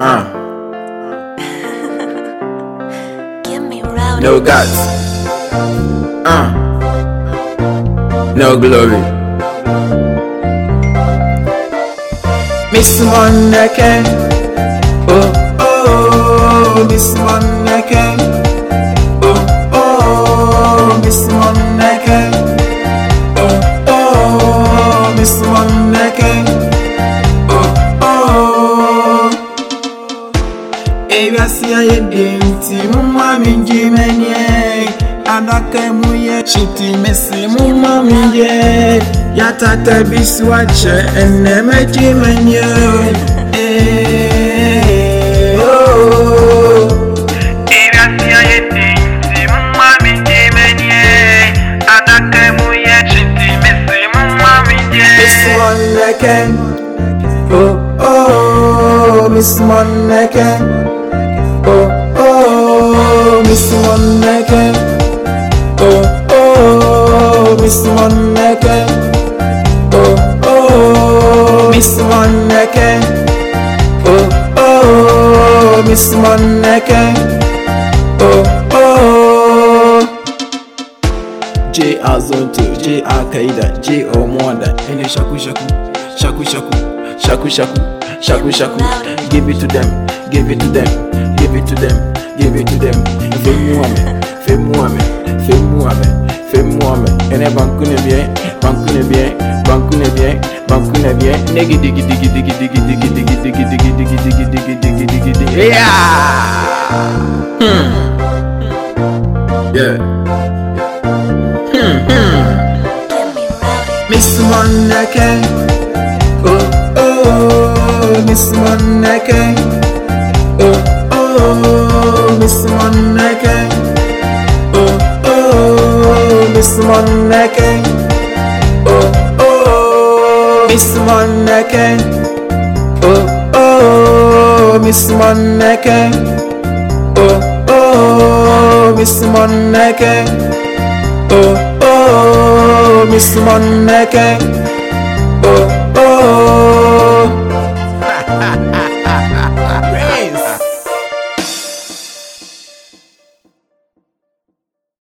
Uh, Give me rowdy. no guts. Uh, no glory. Miss Moneke. Oh, oh, Miss Moneke. Oh, oh, Miss Moneke. Oh, oh, Miss Moneke. Ewiase ayɛ den nti moma me ngye m'aniɛ adaka mu yɛ kyiti mese moma me yɛ yɛatata bi so akyɛ ɛnnɛ mɛgye m'aniɛ ewiase ayɛ den nti moma me مثلك مثلك مثلك J A zone 2, J A Kaida, J O Mwanda, and shaku shaku, shaku shaku, shaku shaku, shaku shaku. Give it to them, give it to them, give it to them, give it to them. Fais-moi, fais-moi, fais-moi femuame. And a banku ne bien, banku ne bien, banku ne bien, banku ne bien. Nigga diggy diggy diggy diggy diggy diggy diggy diggy diggy diggy diggy diggy diggy diggy. Yeah. Hmm. Yeah. Me rowdy. Miss Moneke. Oh, oh, Miss Moneke. one again. Oh, oh, oh, miss one again. Oh, oh, miss one. Oh, oh, miss one. Oh, oh, miss.